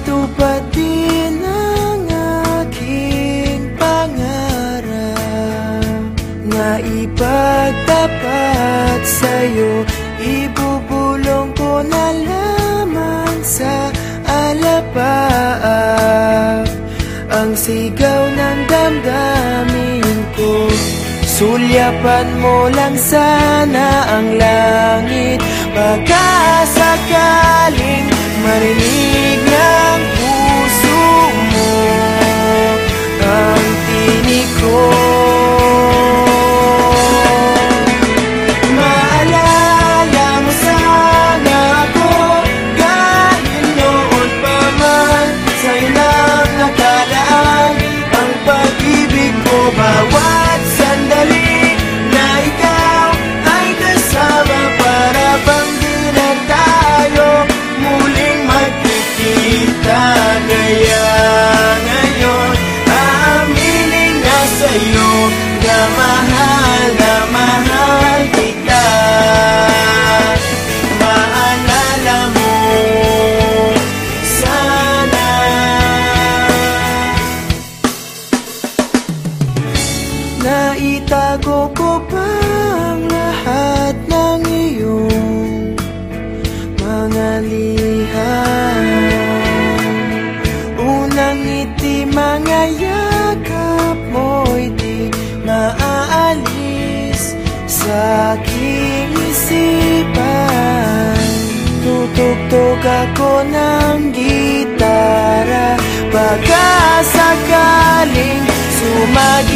Matupad din ang aking pangarap Na ipagtapat sa'yo. Ibubulong ko na lamang sa alapaap Ang sigaw ng damdamin ko. Sulyapan mo lang sana ang langit Baka sakaling marinig ko pa ang lahat ng iyong mga liham. Unang ngiti, mga yakap mo'y di maaalis sa aking isipan. Tutugtog ako ng gitara Baka sakaling sumagi